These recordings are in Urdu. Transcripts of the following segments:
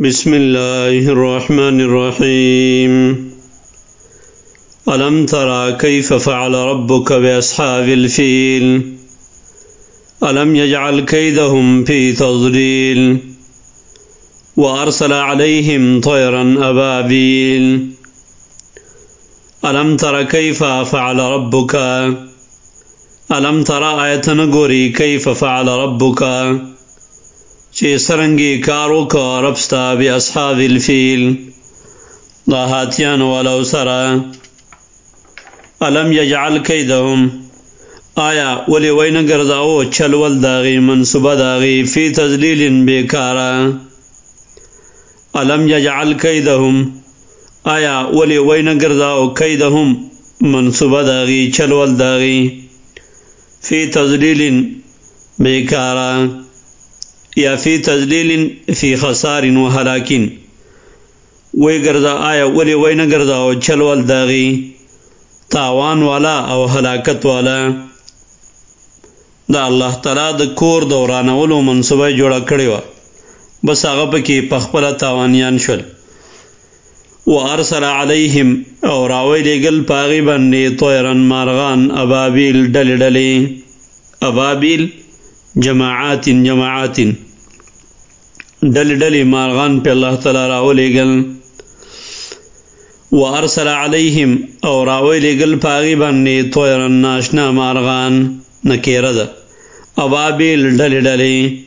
بسم الله الرحمن الرحيم ألم ترى كيف فعل ربك بأصحاب الفيل ألم يجعل كيدهم في تضليل وأرسل عليهم طيرا أبابيل ألم ترى كيف فعل ربك ألم ترى آية نقري كيف فعل ربك چی سرنگی کارو کا ربستا بی اصحاب الفیل۔ دا ہاتیان ولو سرا۔ علم یجعل کیدہم۔ آیا، ولی وین گرداو چلول داغی، منصوبہ داغی، فی تزلیل بیکارا۔ علم یجعل کیدہم۔ آیا، ولی وین گرداو کیدہم، منصوبہ داغی، چلول داغی، فی تزلیل بیکارا۔ یا فی تزلیل فی خسار و حلاکن وی گرزا آیا، ولی وی نہ گرزا او چلول داغی تاوان والا او ہلاکت والا. دا اللہ تعالی د کور دوران ولو منصوبه جوړه کړی و بس هغه پکې پخپل تاوانیان شول. و ارسل علیہم اور راوی لګل پاغي باندې طیرن مارغان، ابابیل ڈل ڈلی ابابیل جماعات جماعات ڈل ڈلی مارغان پہ اللہ تعالی راو لے گل۔ و ارسل علیہم اور راو لے گل پاغی بننے طیرن ناشنا مارغان نکیرد ابابیل ڈل ڈلی۔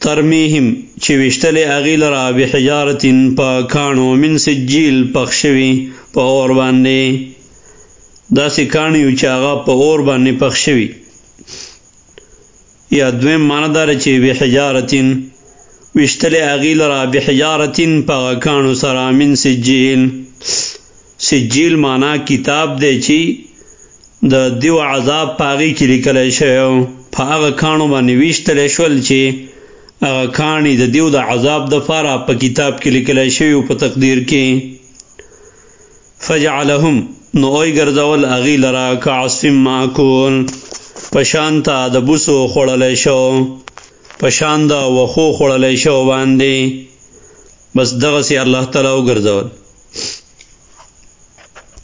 ترمیہم چوشتل اغیل را بحجارت پا کانو من سجیل پخشوی پا اور باندے۔ دا سکانیو چاغا پا اور باندے پخشوی۔ یا دویم ماندار چی بے حجارتین وشتل اغیل را بے حجارتین پا کانو سرا من سجیل. سجیل مانا کتاب دے چی دا دیو عذاب پاغی کی لکل شیو پا اغا کانو بانی وشتل شول چی اغا کانی دا دیو دا عذاب دا فارا پا کتاب کی لکل شیو پا تقدیر کی. فجعلهم نو اوی گردول اغیل را کا عصفم ماکول پشانتا د بوسو خړلې شو. پشاندا وخو خړلې شو باندې بس دغه سي الله تعالی وګرځول.